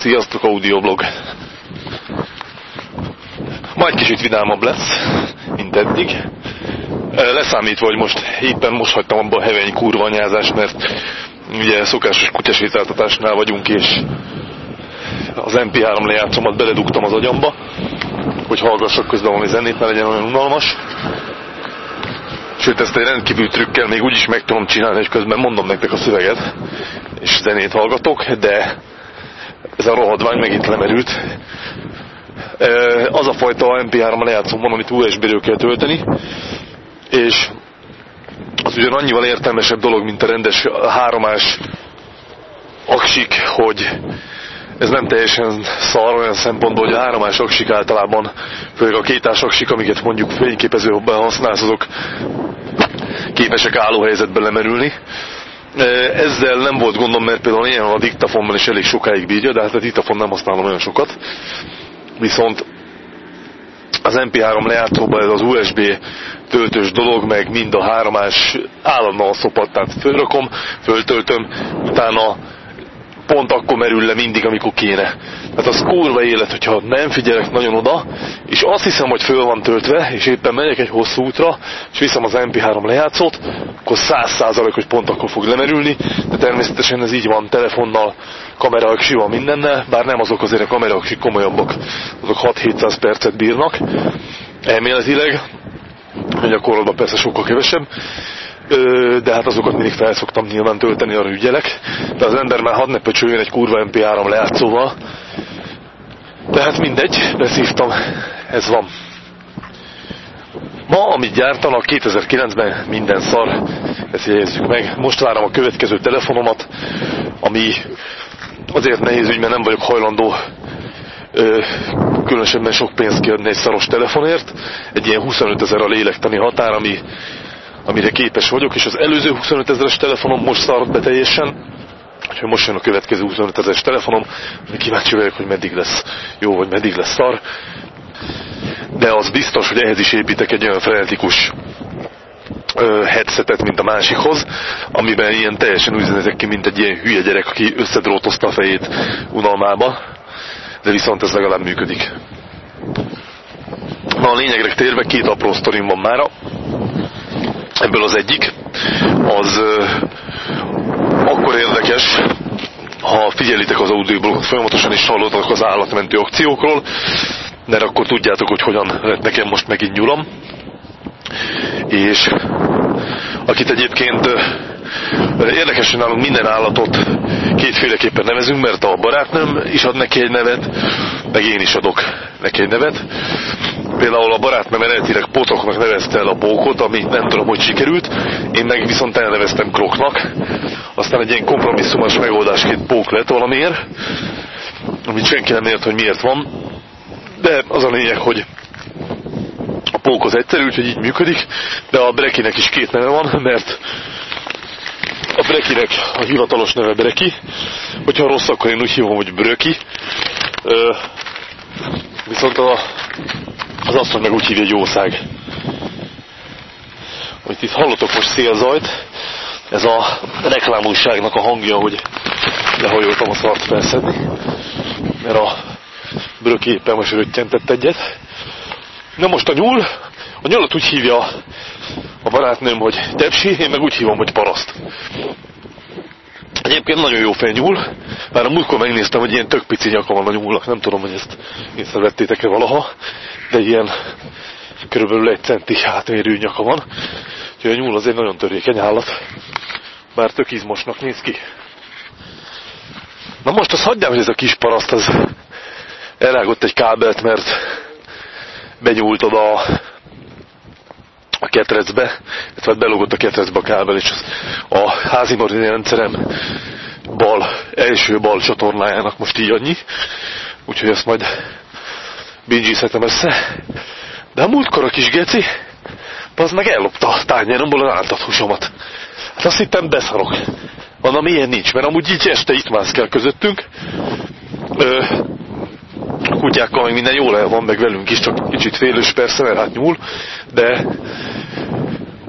Sziasztok, audioblog! Ma egy kicsit vidámabb lesz, mint eddig. Leszámítva, hogy most éppen most hagytam abba a heveny kurva anyázást, mert ugye szokásos kutyasétáltatásnál vagyunk, és az MP3 lejátszómat beledugtam az agyamba, hogy hallgassak közben valami zenét, ne legyen olyan unalmas. Sőt, ezt egy rendkívül trükkel még úgy is meg tudom csinálni, hogy közben mondom nektek a szöveget, és zenét hallgatok, de ez a rohadvány megint lemerült. Az a fajta MP3 lejátszom van, amit USB-ről kell tölteni, és az ugyan annyival értelmesebb dolog, mint a rendes háromás aksik, hogy ez nem teljesen szar olyan szempontból, hogy a háromás aksik általában, főleg a kétás aksik, amiket mondjuk fényképezőben használsz, azok képesek állóhelyzetben lemerülni. Ezzel nem volt gondom, mert például ilyen a diktafonban is elég sokáig bírja, de hát a diktafon nem használom olyan sokat. Viszont az MP3 lejátszóban ez az USB töltős dolog, meg mind a háromás állandóan szopat, tehát fölrakom, föltöltöm, utána pont akkor merül le mindig, amikor kéne. Tehát az kurva élet, hogyha nem figyelek nagyon oda, és azt hiszem, hogy föl van töltve, és éppen megyek egy hosszú útra, és viszem az MP3 lejátszót, akkor száz százalék, hogy pont akkor fog lemerülni, de természetesen ez így van telefonnal, kameraöksival, mindennel, bár nem azok azért a kameraöksik komolyabbak, azok 6-700 percet bírnak, elméletileg, a gyakorlatban persze sokkal kevesebb, de hát azokat mindig felszoktam nyilván tölteni, arra ügyelek. De az ember már hadd ne pöcsöljön egy kurva MP3 lejátszóval. De hát mindegy, beszívtam, ez van. Ma, amit gyártanak 2009-ben minden szar, ezt jegyezzük meg. Most várom a következő telefonomat, ami azért nehéz ügy, mert nem vagyok hajlandó ö, különösebben sok pénzt kiadni egy szaros telefonért. Egy ilyen 25 ezer a lélektani határ, ami amire képes vagyok, és az előző 25 ezeres telefonom most szart be teljesen, úgyhogy most jön a következő 25 ezeres telefonom, kíváncsi vagyok, hogy meddig lesz jó, vagy meddig lesz szar. De az biztos, hogy ehhez is építek egy olyan frenetikus headsetet, mint a másikhoz, amiben ilyen teljesen úgy nézek ki, mint egy ilyen hülye gyerek, aki összedrótozta a fejét unalmába, de viszont ez legalább működik. Na a lényegre térve két apró sztorim van mára. Ebből az egyik, az akkor érdekes, ha figyelitek az audioblogot folyamatosan is hallottatok az állatmentő akciókról, mert akkor tudjátok, hogy hogyan lett nekem most megint nyulam. És akit egyébként érdekesen nálunk minden állatot kétféleképpen nevezünk, mert a barátnőm is ad neki egy nevet, meg én is adok neki egy nevet. Például a barátnőm eredetileg potoknak nevezte el a bókot, ami nem tudom, hogy sikerült, én meg viszont elneveztem kroknak. Aztán egy ilyen kompromisszumos megoldásként pók lett valamiért, amit senki nem ért, hogy miért van. De az a lényeg, hogy a pók az egyszerű, úgyhogy így működik, de a brekinek is két neve van, mert a brekinek a hivatalos neve breki, hogyha rossz, akkor én úgy hívom, hogy bröki. Viszont a az asszony meg úgy hívja, hogy jószág. Hogy itt hallotok most szélzajt, ez a reklámújságnak a hangja, hogy lehajoltam a szart felszedni, mert a brök éppen most röttyentett egyet. Na most a nyúl, a nyulat úgy hívja a barátnőm, hogy tepsi, én meg úgy hívom, hogy paraszt. Egyébként nagyon jó fej nyúl, már a múltkor megnéztem, hogy ilyen tök pici nyaka van a nyúlnak, nem tudom, hogy ezt észrevettétek-e valaha, de ilyen körülbelül egy centi hátmérő nyaka van. Úgyhogy a nyúl azért nagyon törékeny állat, bár tök izmosnak néz ki. Na most azt hagyjám, hogy ez a kis paraszt az elrágott egy kábelt, mert benyúlt oda a, a ketrecbe, illetve belogott a ketrecbe a kábel, és a házi rendszerem bal, első bal csatornájának most így annyi. Úgyhogy ezt majd bingizhetem össze. De a múltkor a kis geci, az meg ellopta a tányéromból az áltat húsomat. Hát azt hittem beszarok. Van, ilyen nincs, mert amúgy így este itt mászkál közöttünk. Ö, a kutyákkal meg minden jól el van, meg velünk is, csak kicsit félős persze, mert hát nyúl, de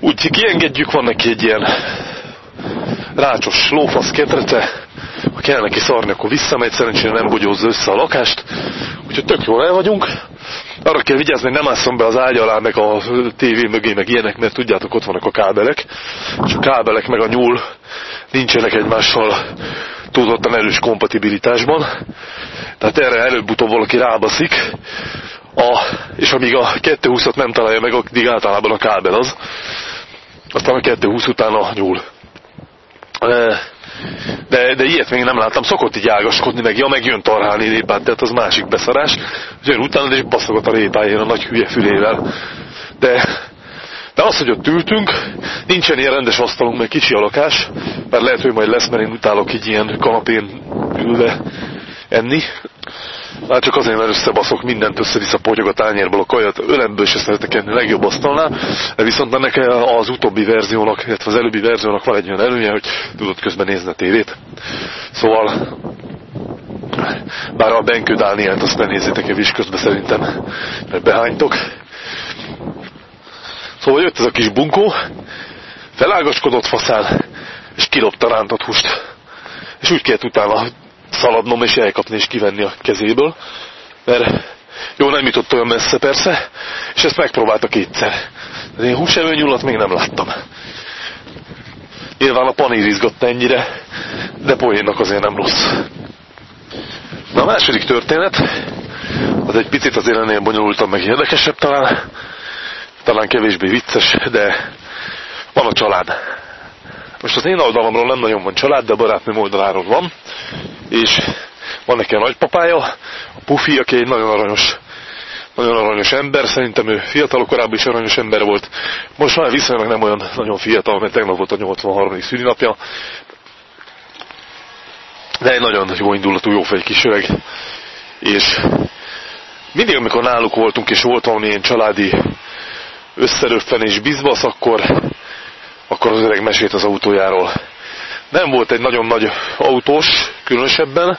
úgy kiengedjük, van neki egy ilyen rácsos lófasz ketrece, kell neki szarni, akkor visszamegy, szerencsére nem bogyózza össze a lakást, úgyhogy tök jól el vagyunk. Arra kell vigyázni, hogy nem ásszom be az ágy alá, meg a tévé mögé, meg ilyenek, mert tudjátok, ott vannak a kábelek, és a kábelek meg a nyúl nincsenek egymással tudottan erős kompatibilitásban. Tehát erre előbb-utóbb valaki rábaszik, a, és amíg a 220-at nem találja meg, addig általában a kábel az. Aztán a 220 után a nyúl. De, de ilyet még nem láttam, szokott így ágaskodni, meg ja, meg jön tarhálni répát, tehát az másik beszarás. Jön utána, és baszogat a répájén a nagy hülye fülével. De, de az, hogy ott ültünk, nincsen ilyen rendes asztalunk, meg kicsi a lakás, mert lehet, hogy majd lesz, mert én utálok így ilyen kanapén ülve enni. Hát csak azért, mert összebaszok mindent, össze-vissza a tányérból a kajat, ölemből se szeretek enni legjobb asztalnál, viszont ennek az utóbbi verziónak, illetve az előbbi verziónak van egy olyan előnye, hogy tudod közben nézni a tévét. Szóval bár a Benkő Dánielt azt ne nézzétek el is közben szerintem, mert behánytok. Szóval jött ez a kis bunkó, felágaskodott faszán, és kilopta rántott húst. És úgy kellett utána szaladnom és elkapni és kivenni a kezéből, mert jó, nem jutott olyan messze persze, és ezt megpróbálta kétszer. De én húsevő nyulat még nem láttam. Nyilván a panír izgatta ennyire, de poénnak azért nem rossz. Na a második történet, az egy picit azért ennél bonyolultabb, meg érdekesebb talán, talán kevésbé vicces, de van a család. Most az én oldalamról nem nagyon van család, de a barátnőm oldaláról van, és van neki a nagypapája, a Pufi, aki egy nagyon aranyos, nagyon aranyos ember, szerintem ő fiatal korábban is aranyos ember volt. Most már viszonylag nem olyan nagyon fiatal, mert tegnap volt a 83. szülinapja, de egy nagyon jó indulatú, jófej kis öreg. És mindig, amikor náluk voltunk, és volt valamilyen családi összeröffenés bizbasz, akkor akkor az öreg mesélt az autójáról. Nem volt egy nagyon nagy autós, különösebben,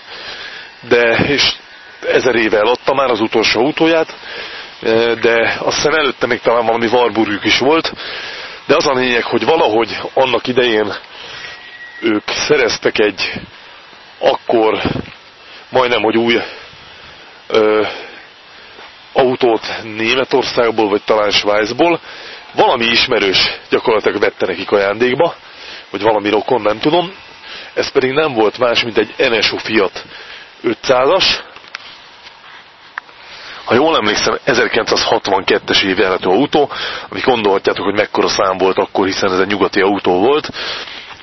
de és ezer éve eladta már az utolsó autóját, de azt hiszem előtte még talán valami varburjuk is volt, de az a lényeg, hogy valahogy annak idején ők szereztek egy akkor majdnem, hogy új ö, autót Németországból, vagy talán Svájcból, valami ismerős gyakorlatilag vette nekik ajándékba, vagy valami rokon, nem tudom. Ez pedig nem volt más, mint egy NSU Fiat 500-as. Ha jól emlékszem, 1962-es évjáratú autó, ami gondolhatjátok, hogy mekkora szám volt akkor, hiszen ez egy nyugati autó volt.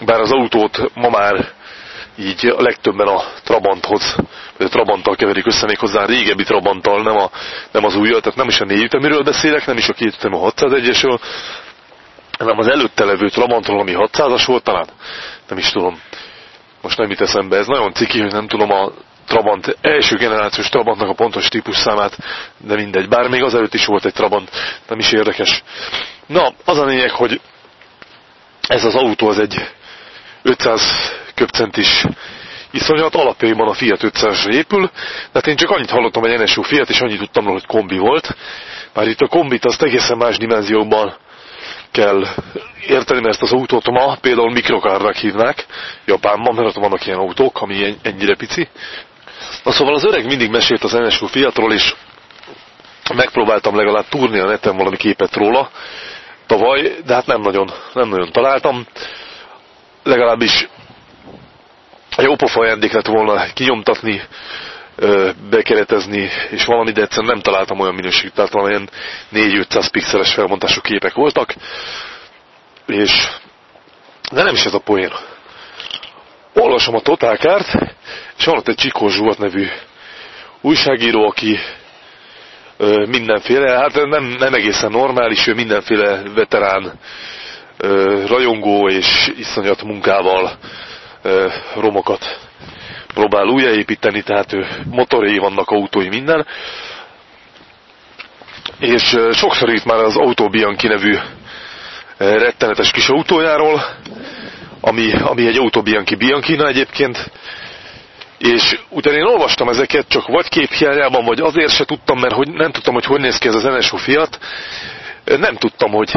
Bár az autót ma már így a legtöbben a Trabanthoz, vagy a Trabanttal keverik össze még hozzá a régebbi Trabanttal, nem, a, nem az újjal, tehát nem is a négyütemiről beszélek, nem is a két ütemű 601-esről, hanem az előtte levő Trabantról, ami 600-as volt talán, nem is tudom. Most nem itt eszembe, ez nagyon ciki, hogy nem tudom a Trabant, első generációs Trabantnak a pontos típus számát, de mindegy. Bár még azelőtt is volt egy Trabant, nem is érdekes. Na, az a lényeg, hogy ez az autó az egy 500 köpcentis iszonyat, alapjaiban a Fiat 500-ra épül, de hát én csak annyit hallottam, hogy NSU Fiat, és annyit tudtam róla, hogy kombi volt. Már itt a kombit azt egészen más dimenzióban kell érteni, mert ezt az autót ma például mikrokárnak hívnák Japánban, mert ott vannak ilyen autók, ami ennyire pici. Na szóval az öreg mindig mesélt az NSU Fiatról, és megpróbáltam legalább túrni a neten valami képet róla tavaly, de hát nem nagyon, nem nagyon találtam. Legalábbis jó pofa ajándék lett volna kinyomtatni, bekeretezni, és valami, de egyszerűen nem találtam olyan minőségű, tehát valamilyen 4-500 pixeles felmontású képek voltak, és de nem is ez a poén. Olvasom a Totálkárt, és van ott egy Csikó Zsolt nevű újságíró, aki ö, mindenféle, hát nem, nem egészen normális, ő mindenféle veterán ö, rajongó és iszonyat munkával romokat próbál újjáépíteni, tehát ő motorai vannak, autói, minden. És sokszor írt már az Auto Bianchi nevű rettenetes kis autójáról, ami, ami egy Auto Bianchi Bianchina egyébként, és utána én olvastam ezeket, csak vagy képhiányában, vagy azért se tudtam, mert hogy nem tudtam, hogy hogy néz ki ez az NSU Fiat. Nem tudtam, hogy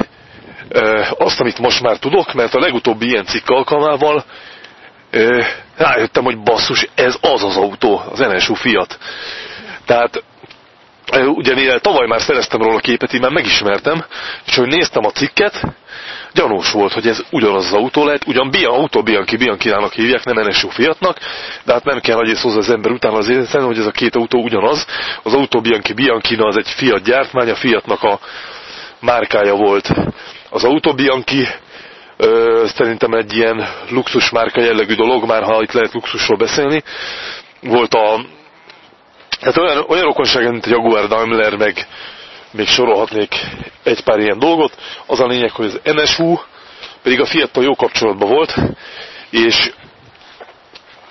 azt, amit most már tudok, mert a legutóbbi ilyen cikk alkalmával rájöttem, hogy basszus, ez az az autó, az NSU Fiat. Tehát ugye mivel tavaly már szereztem róla képet, én már megismertem, és hogy néztem a cikket, gyanús volt, hogy ez ugyanaz az autó lehet, ugyan Bian, autó Bianchi, Bianchinának hívják, nem NSU Fiatnak, de hát nem kell nagy hozzá az ember utána az érzen, hogy ez a két autó ugyanaz. Az autó Bianchi Bianchina az egy Fiat gyártmány, a Fiatnak a márkája volt. Az autó Bianchi ö, szerintem egy ilyen luxusmárka jellegű dolog, már ha itt lehet luxusról beszélni. Volt a Hát olyan, olyan rokonság, mint a Jaguar Daimler, meg még sorolhatnék egy pár ilyen dolgot. Az a lényeg, hogy az NSU pedig a Fiattal jó kapcsolatban volt, és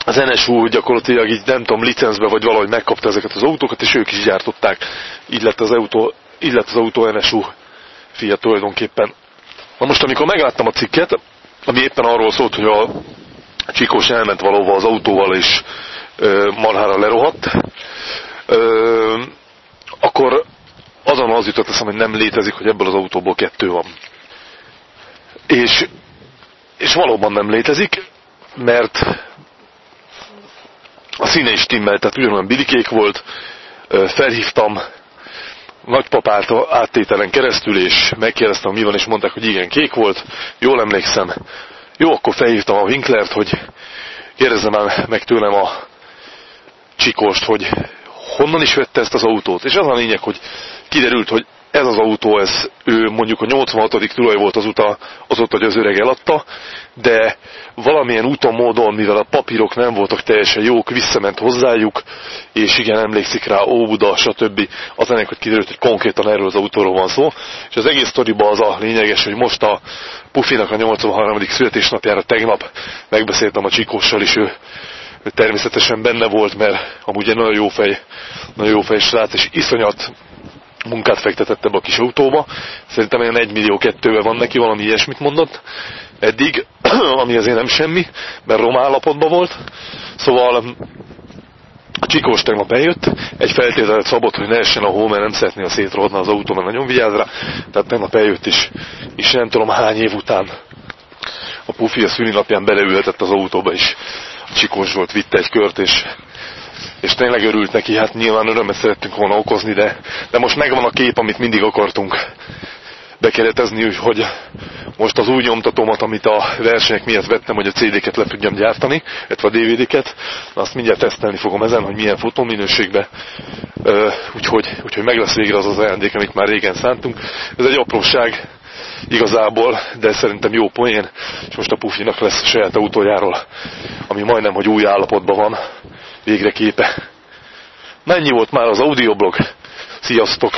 az NSU gyakorlatilag így nem tudom, licencbe vagy valahogy megkapta ezeket az autókat, és ők is gyártották. Így lett az autó, így lett az autó NSU Fiat tulajdonképpen. Na most, amikor megláttam a cikket, ami éppen arról szólt, hogy a Csikós elment valóban az autóval, és ö, marhára lerohadt, ö, akkor azon az jutott eszem, hogy nem létezik, hogy ebből az autóból kettő van. És, és valóban nem létezik, mert a színe is timmel, tehát ugyanolyan bilikék volt, felhívtam nagypapát áttételen keresztül, és megkérdeztem, mi van, és mondták, hogy igen, kék volt, jól emlékszem. Jó, akkor felhívtam a Winklert, hogy kérdezzem már meg tőlem a Csikost, hogy honnan is vette ezt az autót. És az a lényeg, hogy kiderült, hogy ez az autó, ez ő mondjuk a 86. tulaj volt azóta, azóta, hogy az öreg eladta, de valamilyen úton, módon, mivel a papírok nem voltak teljesen jók, visszament hozzájuk, és igen, emlékszik rá Óbuda, stb. Az ennek, hogy kiderült, hogy konkrétan erről az autóról van szó. És az egész sztoriban az a lényeges, hogy most a Pufinak a 83. születésnapjára tegnap megbeszéltem a Csikóssal, és ő természetesen benne volt, mert amúgy egy nagyon jó fej, nagyon jó fej srác, és iszonyat munkát fektetett ebbe a kis autóba. Szerintem olyan egy millió kettővel van neki, valami ilyesmit mondott eddig, ami azért nem semmi, mert roma állapotban volt. Szóval a Csikós tegnap eljött, egy feltételt szabott, hogy ne essen a hó, mert nem szeretné a szétrohadni az autó, mert nagyon vigyáz rá. Tehát tegnap eljött is, és nem tudom hány év után a Pufi a szülinapján beleülhetett az autóba is. A Csikós volt, vitte egy kört, és és tényleg örült neki, hát nyilván örömet szerettünk volna okozni, de, de most megvan a kép, amit mindig akartunk bekeretezni, hogy most az új nyomtatómat, amit a versenyek miatt vettem, hogy a CD-ket le tudjam gyártani, illetve a DVD-ket, azt mindjárt tesztelni fogom ezen, hogy milyen fotóminőségben, úgyhogy, úgyhogy meg lesz végre az az ajándék, amit már régen szántunk. Ez egy apróság igazából, de szerintem jó poén, és most a Pufinak lesz saját autójáról, ami majdnem, hogy új állapotban van, végre képe. Mennyi volt már az audioblog? Sziasztok!